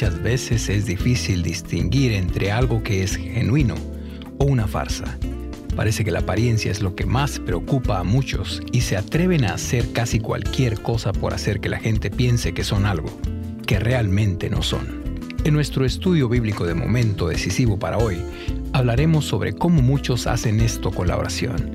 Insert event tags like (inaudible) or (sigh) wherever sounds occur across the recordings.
muchas veces es difícil distinguir entre algo que es genuino o una farsa. Parece que la apariencia es lo que más preocupa a muchos y se atreven a hacer casi cualquier cosa por hacer que la gente piense que son algo, que realmente no son. En nuestro estudio bíblico de momento decisivo para hoy, hablaremos sobre cómo muchos hacen esto con la oración.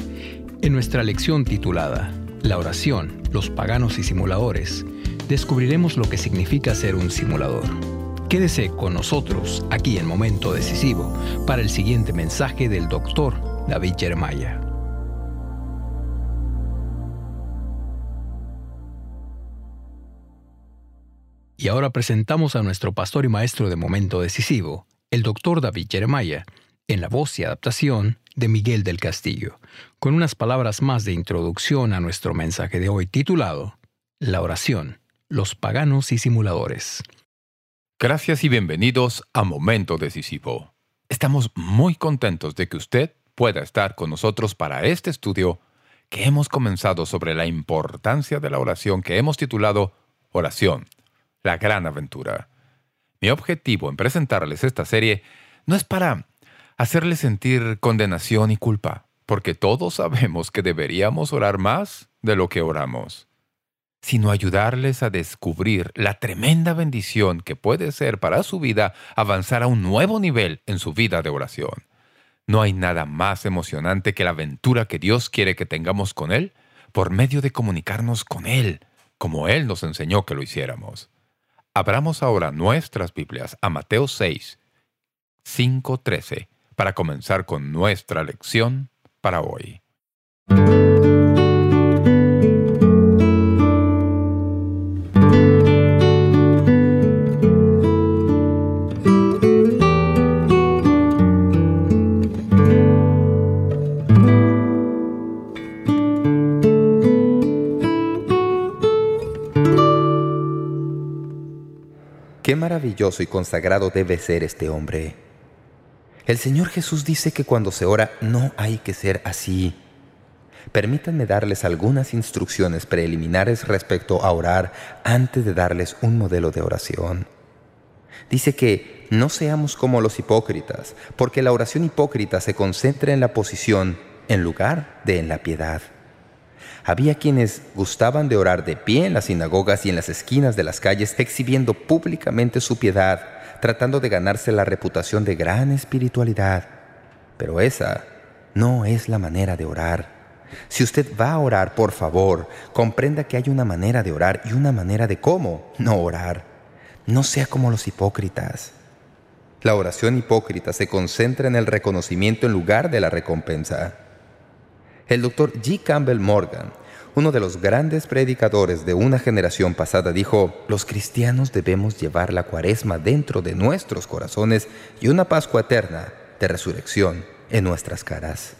En nuestra lección titulada La oración, los paganos y simuladores, descubriremos lo que significa ser un simulador. Quédese con nosotros aquí en Momento Decisivo para el siguiente mensaje del doctor David Jeremiah. Y ahora presentamos a nuestro pastor y maestro de Momento Decisivo, el doctor David Jeremiah, en la voz y adaptación de Miguel del Castillo, con unas palabras más de introducción a nuestro mensaje de hoy titulado La oración los paganos y simuladores. Gracias y bienvenidos a Momento Decisivo. Estamos muy contentos de que usted pueda estar con nosotros para este estudio que hemos comenzado sobre la importancia de la oración que hemos titulado Oración, la gran aventura. Mi objetivo en presentarles esta serie no es para hacerles sentir condenación y culpa, porque todos sabemos que deberíamos orar más de lo que oramos sino ayudarles a descubrir la tremenda bendición que puede ser para su vida avanzar a un nuevo nivel en su vida de oración. No hay nada más emocionante que la aventura que Dios quiere que tengamos con Él por medio de comunicarnos con Él, como Él nos enseñó que lo hiciéramos. Abramos ahora nuestras Biblias a Mateo 6, 5, 13, para comenzar con nuestra lección para hoy. Qué maravilloso y consagrado debe ser este hombre. El Señor Jesús dice que cuando se ora no hay que ser así. Permítanme darles algunas instrucciones preliminares respecto a orar antes de darles un modelo de oración. Dice que no seamos como los hipócritas, porque la oración hipócrita se concentra en la posición en lugar de en la piedad. Había quienes gustaban de orar de pie en las sinagogas y en las esquinas de las calles, exhibiendo públicamente su piedad, tratando de ganarse la reputación de gran espiritualidad. Pero esa no es la manera de orar. Si usted va a orar, por favor, comprenda que hay una manera de orar y una manera de cómo no orar. No sea como los hipócritas. La oración hipócrita se concentra en el reconocimiento en lugar de la recompensa. El doctor G. Campbell Morgan, uno de los grandes predicadores de una generación pasada, dijo, «Los cristianos debemos llevar la cuaresma dentro de nuestros corazones y una Pascua eterna de resurrección en nuestras caras».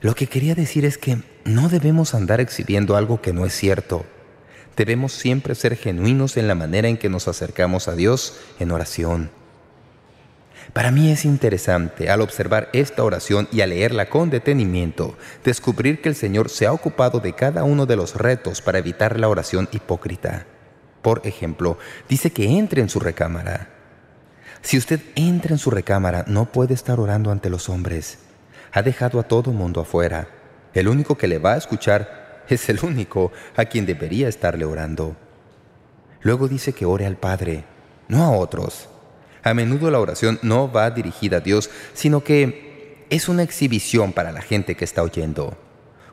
Lo que quería decir es que no debemos andar exhibiendo algo que no es cierto. Debemos siempre ser genuinos en la manera en que nos acercamos a Dios en oración. Para mí es interesante, al observar esta oración y al leerla con detenimiento, descubrir que el Señor se ha ocupado de cada uno de los retos para evitar la oración hipócrita. Por ejemplo, dice que entre en su recámara. Si usted entra en su recámara, no puede estar orando ante los hombres. Ha dejado a todo mundo afuera. El único que le va a escuchar es el único a quien debería estarle orando. Luego dice que ore al Padre, no a otros. A menudo la oración no va dirigida a Dios, sino que es una exhibición para la gente que está oyendo.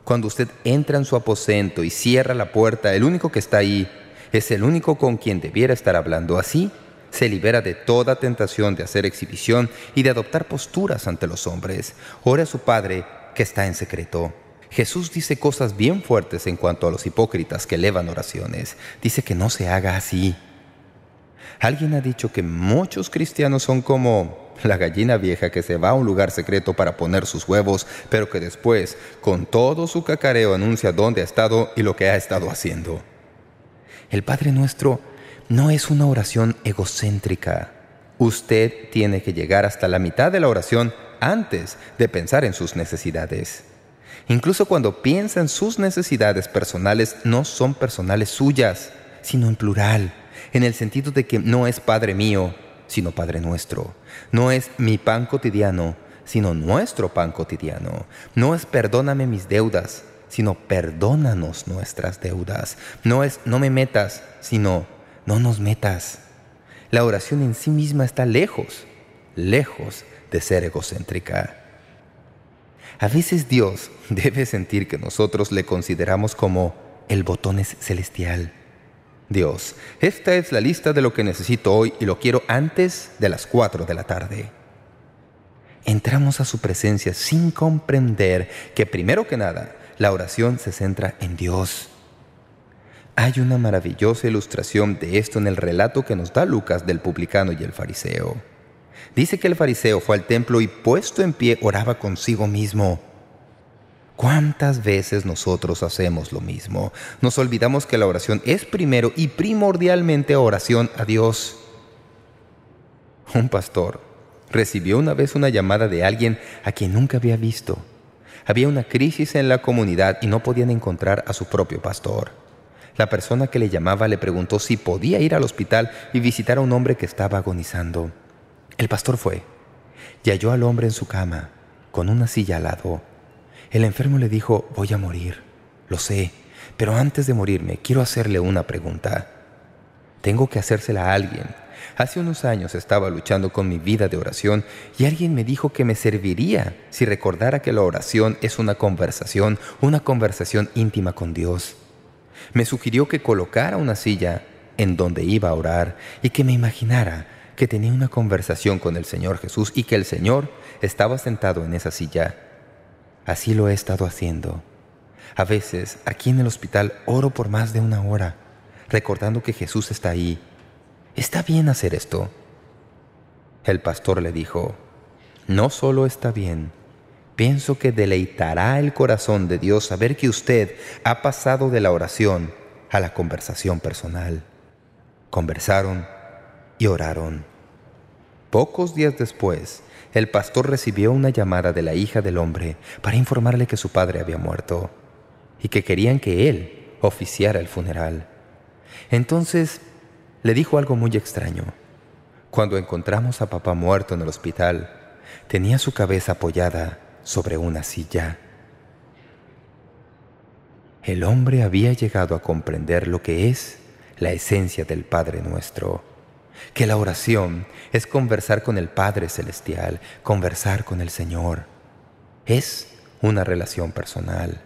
Cuando usted entra en su aposento y cierra la puerta, el único que está ahí es el único con quien debiera estar hablando. Así, se libera de toda tentación de hacer exhibición y de adoptar posturas ante los hombres. Ore a su Padre que está en secreto. Jesús dice cosas bien fuertes en cuanto a los hipócritas que elevan oraciones. Dice que no se haga así. Alguien ha dicho que muchos cristianos son como la gallina vieja que se va a un lugar secreto para poner sus huevos, pero que después, con todo su cacareo, anuncia dónde ha estado y lo que ha estado haciendo. El Padre Nuestro no es una oración egocéntrica. Usted tiene que llegar hasta la mitad de la oración antes de pensar en sus necesidades. Incluso cuando piensa en sus necesidades personales, no son personales suyas, sino en plural en el sentido de que no es Padre mío, sino Padre nuestro. No es mi pan cotidiano, sino nuestro pan cotidiano. No es perdóname mis deudas, sino perdónanos nuestras deudas. No es no me metas, sino no nos metas. La oración en sí misma está lejos, lejos de ser egocéntrica. A veces Dios (laughs) debe sentir que nosotros le consideramos como el botones celestial. Dios, esta es la lista de lo que necesito hoy y lo quiero antes de las cuatro de la tarde. Entramos a su presencia sin comprender que primero que nada la oración se centra en Dios. Hay una maravillosa ilustración de esto en el relato que nos da Lucas del publicano y el fariseo. Dice que el fariseo fue al templo y puesto en pie oraba consigo mismo. ¿Cuántas veces nosotros hacemos lo mismo? Nos olvidamos que la oración es primero y primordialmente oración a Dios. Un pastor recibió una vez una llamada de alguien a quien nunca había visto. Había una crisis en la comunidad y no podían encontrar a su propio pastor. La persona que le llamaba le preguntó si podía ir al hospital y visitar a un hombre que estaba agonizando. El pastor fue y halló al hombre en su cama, con una silla al lado. El enfermo le dijo, voy a morir, lo sé, pero antes de morirme quiero hacerle una pregunta. Tengo que hacérsela a alguien. Hace unos años estaba luchando con mi vida de oración y alguien me dijo que me serviría si recordara que la oración es una conversación, una conversación íntima con Dios. Me sugirió que colocara una silla en donde iba a orar y que me imaginara que tenía una conversación con el Señor Jesús y que el Señor estaba sentado en esa silla. Así lo he estado haciendo. A veces, aquí en el hospital, oro por más de una hora, recordando que Jesús está ahí. ¿Está bien hacer esto? El pastor le dijo, no solo está bien, pienso que deleitará el corazón de Dios saber que usted ha pasado de la oración a la conversación personal. Conversaron y oraron. Pocos días después, el pastor recibió una llamada de la hija del hombre para informarle que su padre había muerto y que querían que él oficiara el funeral. Entonces le dijo algo muy extraño. Cuando encontramos a papá muerto en el hospital, tenía su cabeza apoyada sobre una silla. El hombre había llegado a comprender lo que es la esencia del Padre Nuestro que la oración es conversar con el Padre Celestial, conversar con el Señor. Es una relación personal.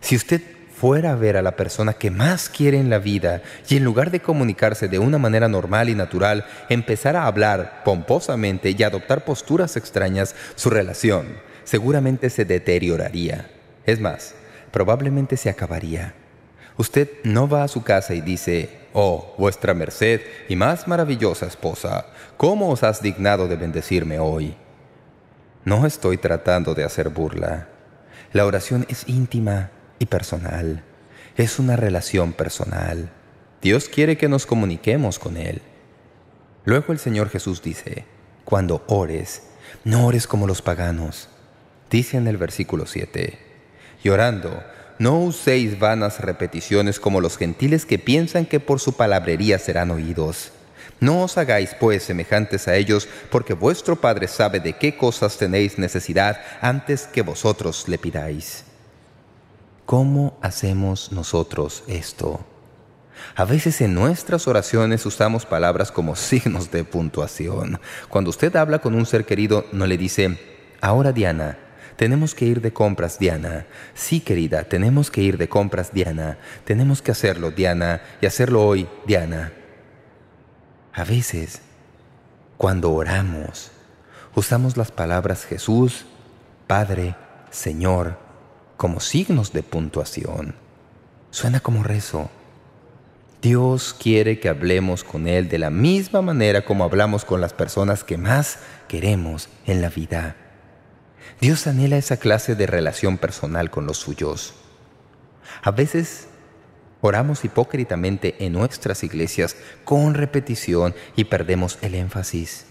Si usted fuera a ver a la persona que más quiere en la vida y en lugar de comunicarse de una manera normal y natural, empezara a hablar pomposamente y adoptar posturas extrañas, su relación seguramente se deterioraría. Es más, probablemente se acabaría. Usted no va a su casa y dice, «Oh, vuestra merced y más maravillosa esposa, ¿cómo os has dignado de bendecirme hoy?» No estoy tratando de hacer burla. La oración es íntima y personal. Es una relación personal. Dios quiere que nos comuniquemos con Él. Luego el Señor Jesús dice, «Cuando ores, no ores como los paganos». Dice en el versículo 7, «Llorando, no uséis vanas repeticiones como los gentiles que piensan que por su palabrería serán oídos. No os hagáis, pues, semejantes a ellos, porque vuestro Padre sabe de qué cosas tenéis necesidad antes que vosotros le pidáis. ¿Cómo hacemos nosotros esto? A veces en nuestras oraciones usamos palabras como (laughs) signos de puntuación. Cuando usted habla con un ser querido, no le dice, «Ahora, Diana, tenemos que ir de compras, Diana. Sí, querida, tenemos que ir de compras, Diana. Tenemos que hacerlo, Diana, y hacerlo hoy, Diana. A veces, cuando oramos, usamos las palabras Jesús, Padre, Señor, como signos de puntuación. Suena como rezo. Dios quiere que hablemos con Él de la misma manera como hablamos con las personas que más queremos en la vida. Dios anhela esa clase de relación personal con los suyos. A veces oramos hipócritamente en nuestras iglesias con repetición y perdemos el énfasis.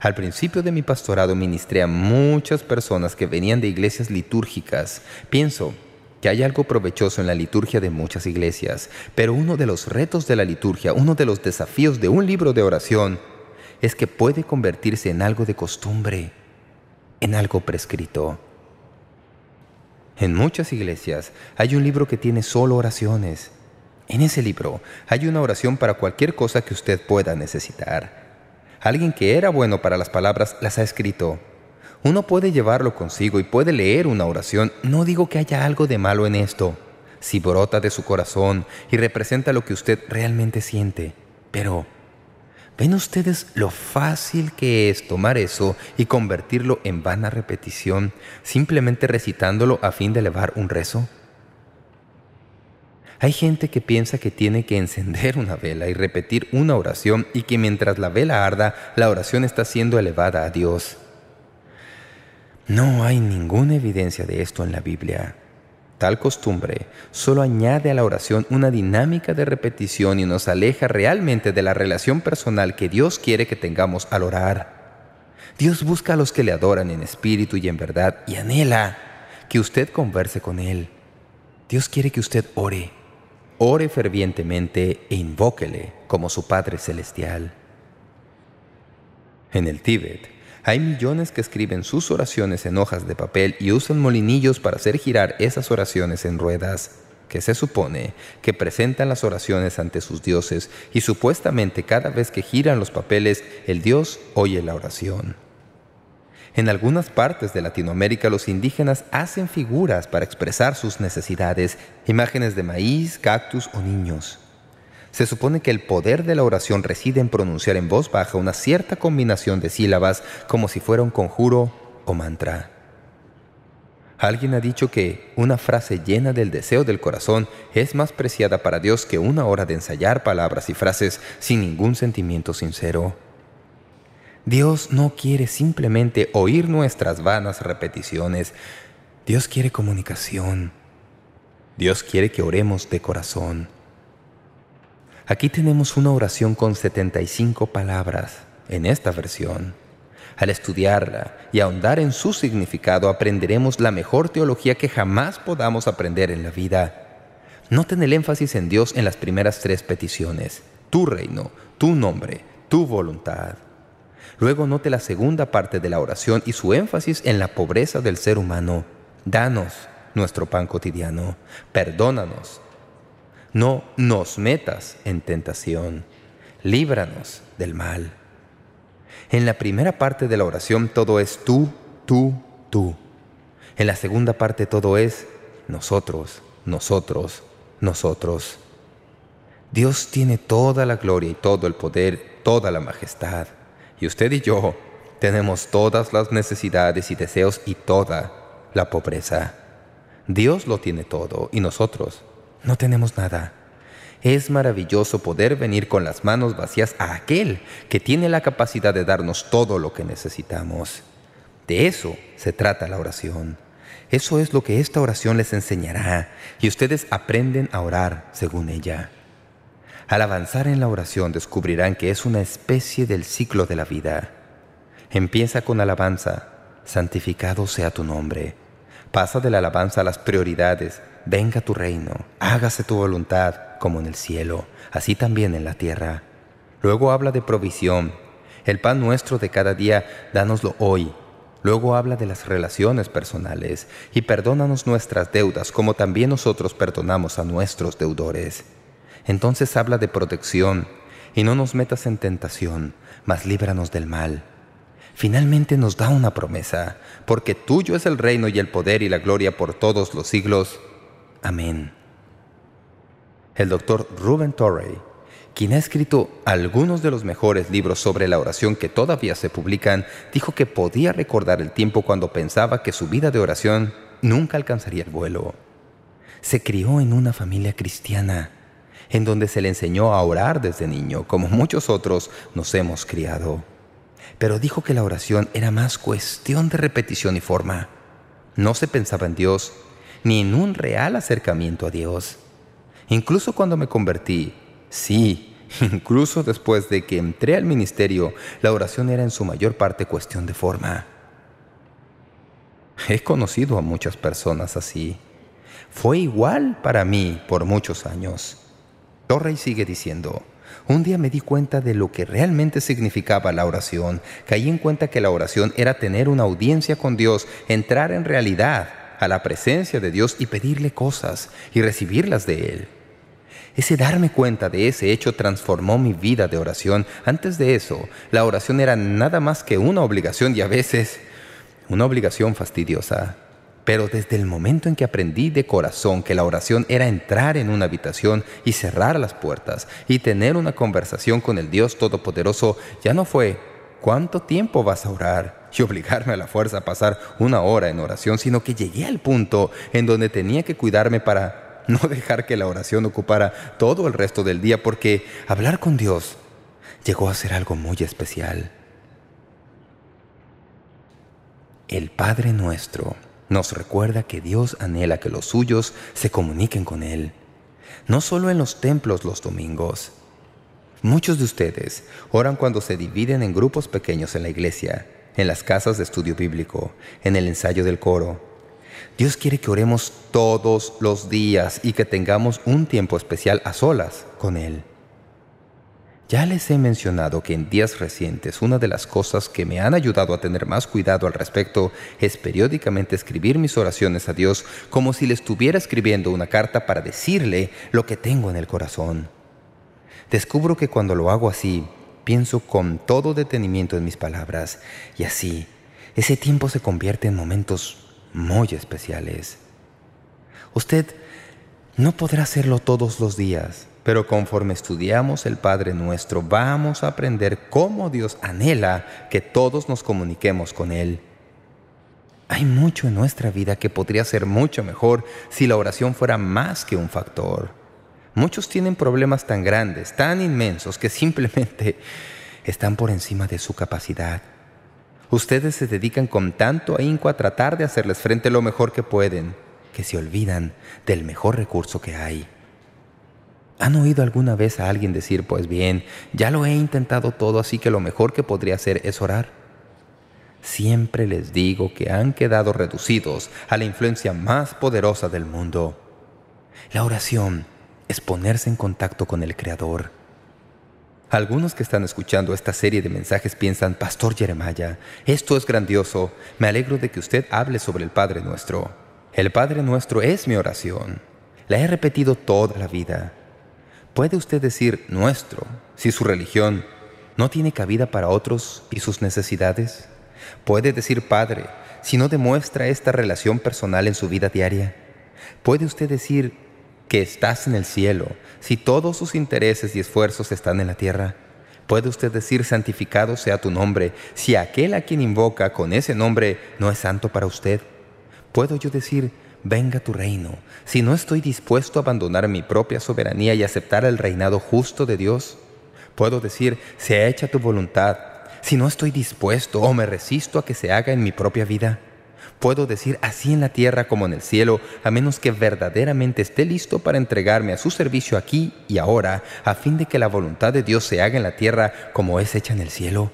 Al principio de mi pastorado ministré a muchas personas que venían de iglesias litúrgicas. Pienso, que hay algo provechoso en la liturgia de muchas iglesias, pero uno de los retos de la liturgia, uno de los desafíos de un libro de oración, es que puede convertirse en algo de costumbre, en algo prescrito. En muchas iglesias hay un libro que tiene solo oraciones. En ese libro hay una oración para cualquier cosa que usted pueda necesitar. Alguien que era bueno para las palabras las ha escrito. Uno puede llevarlo consigo y puede leer una oración. No digo que haya algo de malo en esto, si brota de su corazón y representa lo que usted realmente siente. Pero, ¿ven ustedes lo fácil que es tomar eso y convertirlo en vana repetición, simplemente recitándolo a fin de elevar un rezo? Hay gente que piensa que tiene que encender una vela y repetir una oración y que mientras la vela arda, la oración está siendo elevada a Dios. No hay ninguna evidencia de esto en la Biblia. Tal costumbre solo añade a la oración una dinámica de repetición y nos aleja realmente de la relación personal que Dios quiere que tengamos al orar. Dios busca a los que le adoran en espíritu y en verdad y anhela que usted converse con Él. Dios quiere que usted ore. Ore fervientemente e invóquele como su Padre Celestial. En el Tíbet, hay millones que escriben sus oraciones en hojas de papel y usan molinillos para hacer girar esas oraciones en ruedas, que se supone que presentan las oraciones ante sus dioses y supuestamente cada vez que giran los papeles, el dios oye la oración. En algunas partes de Latinoamérica los indígenas hacen figuras para expresar sus necesidades, imágenes de maíz, cactus o niños. Se supone que el poder de la oración reside en pronunciar en voz baja una cierta combinación de sílabas como si fuera un conjuro o mantra. Alguien ha dicho que una frase llena del deseo del corazón es más preciada para Dios que una hora de ensayar palabras y frases sin ningún sentimiento sincero. Dios no quiere simplemente oír nuestras vanas repeticiones. Dios quiere comunicación. Dios quiere que oremos de corazón. Aquí tenemos una oración con 75 palabras en esta versión. Al estudiarla y ahondar en su significado aprenderemos la mejor teología que jamás podamos aprender en la vida. Noten el énfasis en Dios en las primeras tres peticiones. Tu reino, tu nombre, tu voluntad. Luego note la segunda parte de la oración y su énfasis en la pobreza del ser humano. Danos nuestro pan cotidiano. Perdónanos no nos metas en tentación. Líbranos del mal. En la primera parte de la oración todo es tú, tú, tú. En la segunda parte todo es nosotros, nosotros, nosotros. Dios tiene toda la gloria y todo el poder, toda la majestad. Y usted y yo tenemos todas las necesidades y deseos y toda la pobreza. Dios lo tiene todo y nosotros no tenemos nada. Es maravilloso poder venir con las manos vacías a aquel que tiene la capacidad de darnos todo lo que necesitamos. De eso se trata la oración. Eso es lo que esta oración les enseñará y ustedes aprenden a orar según ella. Al avanzar en la oración descubrirán que es una especie del ciclo de la vida. Empieza con alabanza, santificado sea tu nombre. Pasa de la alabanza a las prioridades, venga tu reino, hágase tu voluntad, como en el cielo, así también en la tierra. Luego habla de provisión. El pan nuestro de cada día, dánoslo hoy. Luego habla de las relaciones personales y perdónanos nuestras deudas como también nosotros perdonamos a nuestros deudores. Entonces habla de protección y no nos metas en tentación, mas líbranos del mal. Finalmente nos da una promesa, porque tuyo es el reino y el poder y la gloria por todos los siglos. Amén. El doctor Ruben Torrey, quien ha escrito algunos de los mejores libros sobre la oración que todavía se publican, dijo que podía recordar el tiempo cuando pensaba que su vida de oración nunca alcanzaría el vuelo. Se crió en una familia cristiana, en donde se le enseñó a orar desde niño, como muchos otros nos hemos criado. Pero dijo que la oración era más cuestión de repetición y forma. No se pensaba en Dios, ni en un real acercamiento a Dios. Incluso cuando me convertí, sí, (laughs) incluso después de que entré al ministerio, la oración era en su mayor parte cuestión de forma. He conocido a muchas personas así. Fue igual para mí por muchos años. Torrey sigue diciendo, un día me di cuenta de lo que realmente significaba la oración. Caí en cuenta que la oración era tener una audiencia con Dios, entrar en realidad a la presencia de Dios y pedirle cosas y recibirlas de Él. Ese darme cuenta de ese hecho transformó mi vida de oración. Antes de eso, la oración era nada más que una obligación y a veces una obligación fastidiosa. Pero desde el momento en que aprendí de corazón que la oración era entrar en una habitación y cerrar las puertas y tener una conversación con el Dios Todopoderoso, ya no fue ¿cuánto tiempo vas a orar? (laughs) y obligarme a la fuerza a pasar una hora en oración, sino que llegué al punto en donde tenía que cuidarme para (laughs) no dejar que la oración ocupara todo el resto del día, porque hablar con Dios llegó a ser algo muy especial. El Padre Nuestro nos recuerda que Dios anhela que los suyos se comuniquen con Él, no solo en los templos los domingos. Muchos de ustedes oran cuando se dividen en grupos pequeños en la iglesia, en las casas de estudio bíblico, en el ensayo del coro. Dios quiere que oremos todos los días y que tengamos un tiempo especial a solas con Él. Ya les he mencionado que en días recientes una de las cosas que me han ayudado a tener más cuidado al respecto es periódicamente escribir mis oraciones a Dios como si le estuviera escribiendo una carta para decirle lo que tengo en el corazón. Descubro que cuando lo hago así, pienso con todo detenimiento en mis palabras y así, ese tiempo se convierte en momentos muy especiales. Usted no podrá hacerlo todos los días, pero conforme estudiamos el Padre Nuestro, vamos a aprender cómo Dios anhela que todos nos comuniquemos con Él. Hay mucho en nuestra vida que podría ser mucho mejor si la oración fuera más que un factor. Muchos tienen problemas tan grandes, tan inmensos, que simplemente están por encima de su capacidad. Ustedes se dedican con tanto ahínco a tratar de hacerles frente lo mejor que pueden, que se olvidan del mejor recurso que hay. ¿Han oído alguna vez a alguien decir, pues bien, ya lo he intentado todo, así que lo mejor que podría hacer es orar? Siempre les digo que han quedado reducidos a la influencia más poderosa del mundo. La oración es ponerse en contacto con el Creador. Algunos que están escuchando esta serie de mensajes piensan, Pastor Jeremiah, esto es grandioso. Me alegro de que usted hable sobre el Padre Nuestro. El Padre Nuestro es mi oración. La he repetido toda la vida. ¿Puede usted decir nuestro si su religión no tiene cabida para otros y sus necesidades? ¿Puede decir Padre si no demuestra esta relación personal en su vida diaria? ¿Puede usted decir que estás en el cielo si todos sus intereses y esfuerzos están en la tierra? ¿Puede usted decir santificado sea tu nombre si aquel a quien invoca con ese nombre no es santo para usted? ¿Puedo yo decir venga tu reino, si no estoy dispuesto a abandonar mi propia soberanía y aceptar el reinado justo de Dios? Puedo decir, sea hecha tu voluntad, si no estoy dispuesto o me resisto a que se haga en mi propia vida. Puedo decir así en la tierra como en el cielo, a menos que verdaderamente esté listo para entregarme a su servicio aquí y ahora, a fin de que la voluntad de Dios se haga en la tierra como es hecha en el cielo.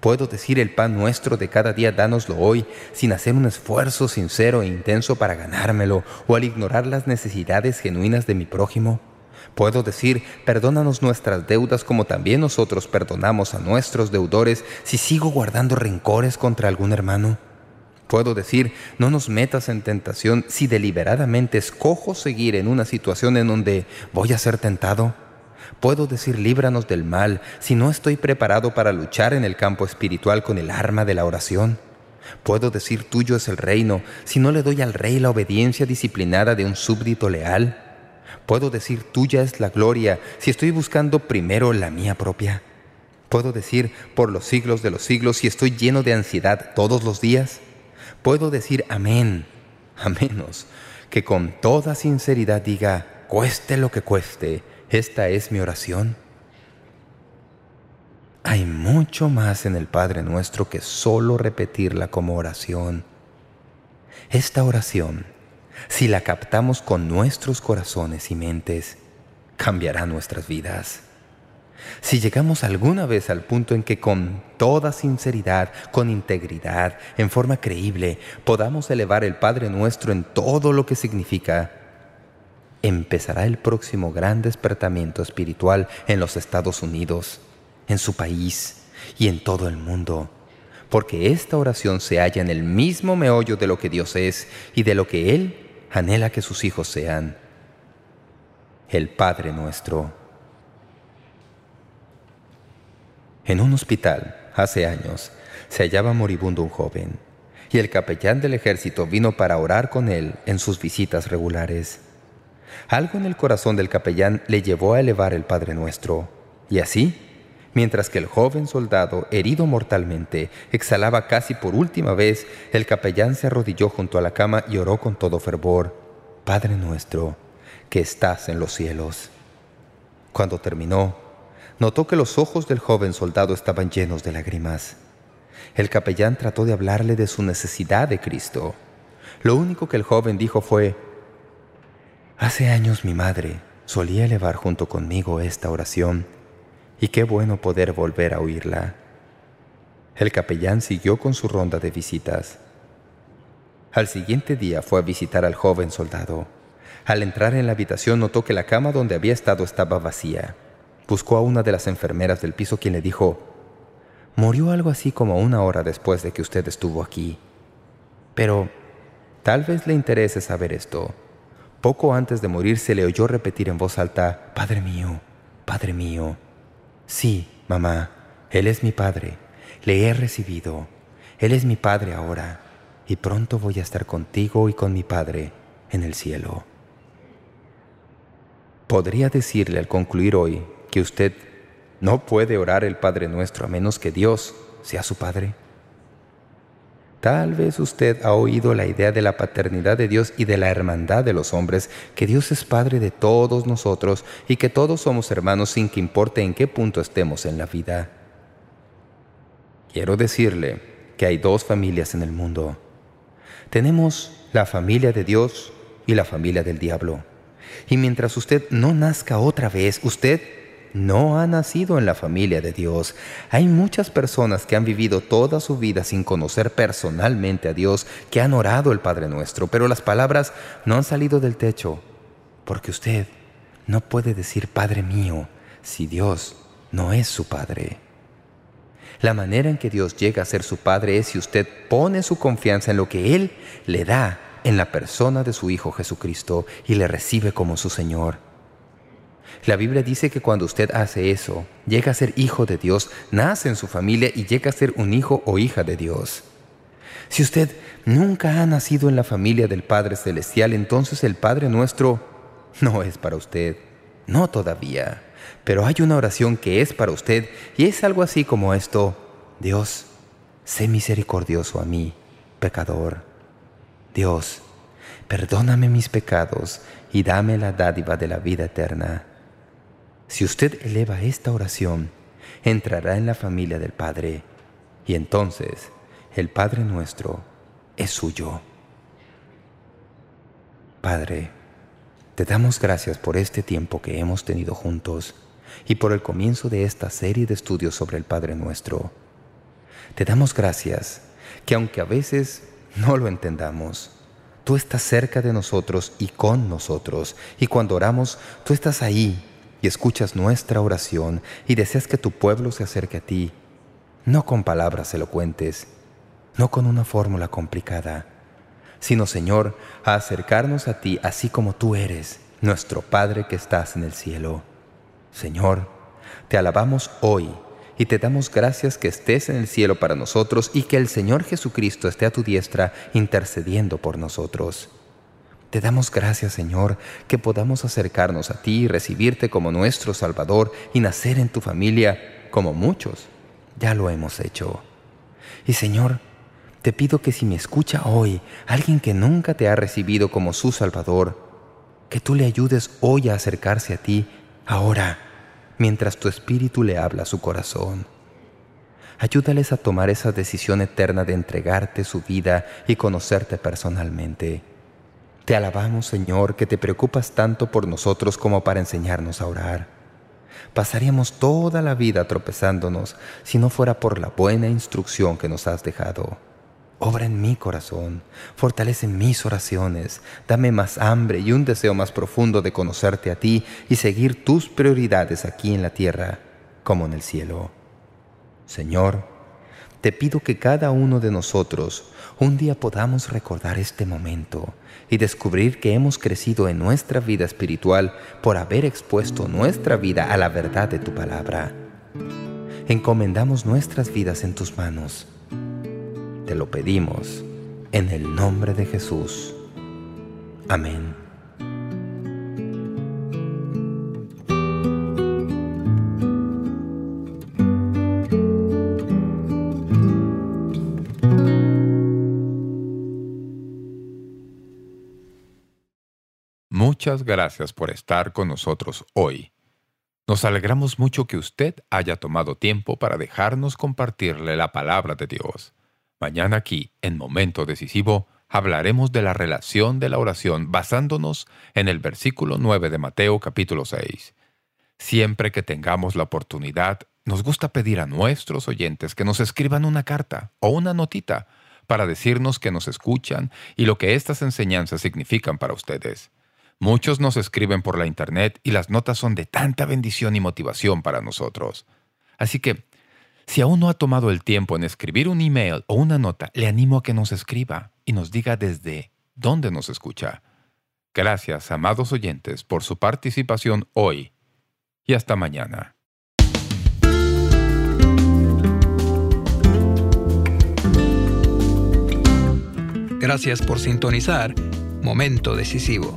Puedo decir el pan nuestro de cada día dánoslo hoy, sin hacer un esfuerzo sincero e intenso para ganármelo, o al ignorar las necesidades genuinas de mi prójimo. Puedo decir, perdónanos nuestras deudas como también nosotros perdonamos a nuestros deudores si sigo guardando rencores contra algún hermano. Puedo decir, no nos metas en tentación si deliberadamente escojo seguir en una situación en donde voy a ser tentado. Puedo decir líbranos del mal si no estoy preparado para luchar en el campo espiritual con el arma de la oración. Puedo decir tuyo es el reino si no le doy al rey la obediencia disciplinada de un súbdito leal. Puedo decir tuya es la gloria si estoy buscando primero la mía propia. Puedo decir por los siglos de los siglos si estoy lleno de ansiedad todos los días. Puedo decir amén, a menos que con toda sinceridad diga, cueste lo que cueste, esta es mi oración. Hay mucho más en el Padre Nuestro que solo repetirla como oración. Esta oración, si la captamos con nuestros corazones y mentes, cambiará nuestras vidas. Si llegamos alguna vez al punto en que con toda sinceridad, con integridad, en forma creíble, podamos elevar el Padre Nuestro en todo lo que significa, empezará el próximo gran despertamiento espiritual en los Estados Unidos, en su país y en todo el mundo. Porque esta oración se halla en el mismo meollo de lo que Dios es y de lo que Él anhela que sus hijos sean. El Padre Nuestro. En un hospital, hace años, se hallaba moribundo un joven, y el capellán del ejército vino para orar con él en sus visitas regulares. Algo en el corazón del capellán le llevó a elevar el Padre Nuestro, y así, mientras que el joven soldado, herido mortalmente, exhalaba casi por última vez, el capellán se arrodilló junto a la cama y oró con todo fervor, «Padre Nuestro, que estás en los cielos». Cuando terminó, notó que los ojos del joven soldado estaban llenos de lágrimas. El capellán trató de hablarle de su necesidad de Cristo. Lo único que el joven dijo fue, «Hace años mi madre solía elevar junto conmigo esta oración, y qué bueno poder volver a oírla». El capellán siguió con su ronda de visitas. Al siguiente día fue a visitar al joven soldado. Al entrar en la habitación notó que la cama donde había estado estaba vacía. Buscó a una de las enfermeras del piso quien le dijo, «Murió algo así como una hora después de que usted estuvo aquí. Pero tal vez le interese saber esto. Poco antes de morir se le oyó repetir en voz alta, «Padre mío, Padre mío». «Sí, mamá, Él es mi Padre. Le he recibido. Él es mi Padre ahora, y pronto voy a estar contigo y con mi Padre en el cielo». ¿Podría decirle al concluir hoy que usted no puede orar el Padre Nuestro a menos que Dios sea su Padre? Tal vez usted ha oído la idea de la paternidad de Dios y de la hermandad de los hombres, que Dios es Padre de todos nosotros y que todos somos hermanos sin que importe en qué punto estemos en la vida. Quiero decirle que hay dos familias en el mundo. Tenemos la familia de Dios y la familia del diablo. Y mientras usted no nazca otra vez, usted no ha nacido en la familia de Dios. Hay muchas personas que han vivido toda su vida sin conocer personalmente a Dios, que han orado el Padre Nuestro, pero las palabras no han salido del techo, porque usted no puede decir Padre mío si Dios no es su Padre. La manera en que Dios llega a ser su Padre es si usted pone su confianza en lo que Él le da en la persona de su Hijo Jesucristo y le recibe como su Señor. La Biblia dice que cuando usted hace eso, llega a ser hijo de Dios, nace en su familia y llega a ser un hijo o hija de Dios. Si usted nunca ha nacido en la familia del Padre Celestial, entonces el Padre Nuestro no es para usted. No todavía. Pero hay una oración que es para usted y es algo así como esto. Dios, sé misericordioso a mí, pecador. Dios, perdóname mis pecados y dame la dádiva de la vida eterna. Si usted eleva esta oración, entrará en la familia del Padre, y entonces el Padre nuestro es suyo. Padre, te damos gracias por este tiempo que hemos tenido juntos y por el comienzo de esta serie de estudios sobre el Padre Nuestro. Te damos gracias que aunque a veces no lo entendamos. Tú estás cerca de nosotros y con nosotros, y cuando oramos, tú estás ahí y escuchas nuestra oración y deseas que tu pueblo se acerque a ti, no con palabras elocuentes, no con una fórmula complicada, sino, Señor, a acercarnos a ti así como tú eres, nuestro Padre que estás en el cielo. Señor, te alabamos hoy y te damos gracias que estés en el cielo para nosotros y que el Señor Jesucristo esté a tu diestra intercediendo por nosotros. Te damos gracias, Señor, que podamos acercarnos a ti y recibirte como nuestro Salvador y nacer en tu familia, como muchos ya lo hemos hecho. Y, Señor, te pido que si me escucha hoy alguien que nunca te ha recibido como su Salvador, que tú le ayudes hoy a acercarse a ti, ahora, mientras tu espíritu le habla a su corazón. Ayúdales a tomar esa decisión eterna de entregarte su vida y conocerte personalmente. Te alabamos, Señor, que te preocupas tanto por nosotros como para enseñarnos a orar. Pasaríamos toda la vida tropezándonos si no fuera por la buena instrucción que nos has dejado. Obra en mi corazón, fortalece mis oraciones, dame más hambre y un deseo más profundo de conocerte a ti y seguir tus prioridades aquí en la tierra como en el cielo. Señor, te pido que cada uno de nosotros un día podamos recordar este momento y descubrir que hemos crecido en nuestra vida espiritual por haber expuesto nuestra vida a la verdad de tu palabra. Encomendamos nuestras vidas en tus manos. Te lo pedimos en el nombre de Jesús. Amén. Gracias por estar con nosotros hoy. Nos alegramos mucho que usted haya tomado tiempo para dejarnos compartirle la palabra de Dios. Mañana aquí, en Momento Decisivo, hablaremos de la relación de la oración basándonos en el versículo 9 de Mateo capítulo 6. Siempre que tengamos la oportunidad, nos gusta pedir a nuestros oyentes que nos escriban una carta o una notita para decirnos que nos escuchan y lo que estas enseñanzas significan para ustedes. Muchos nos escriben por la Internet y las notas son de tanta bendición y motivación para nosotros. Así que, si aún no ha tomado el tiempo en escribir un email o una nota, le animo a que nos escriba y nos diga desde dónde nos escucha. Gracias, amados oyentes, por su participación hoy y hasta mañana. Gracias por sintonizar Momento Decisivo.